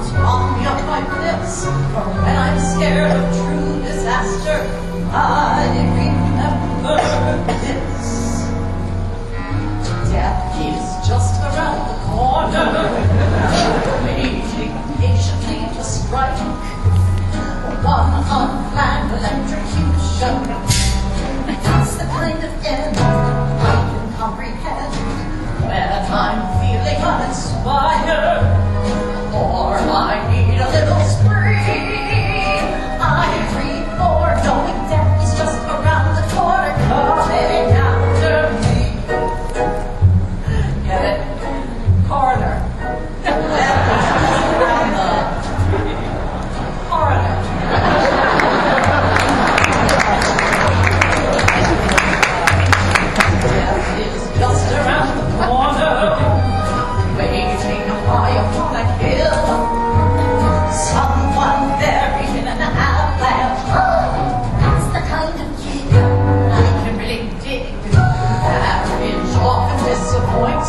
problems wrong beyond my wits. For when I'm scared of true disaster, I remember this. Death is just around the corner, waiting patiently to strike. One unplanned electrocution. That's the kind of end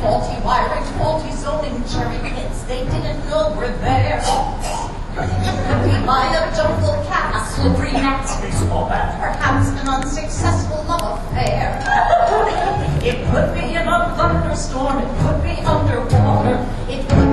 faulty wiring, faulty zoning, cherry pits they didn't know were there. We might have jungle cat, a slippery gnat, or perhaps an unsuccessful love affair. It could be in a thunderstorm, it could be underwater, it could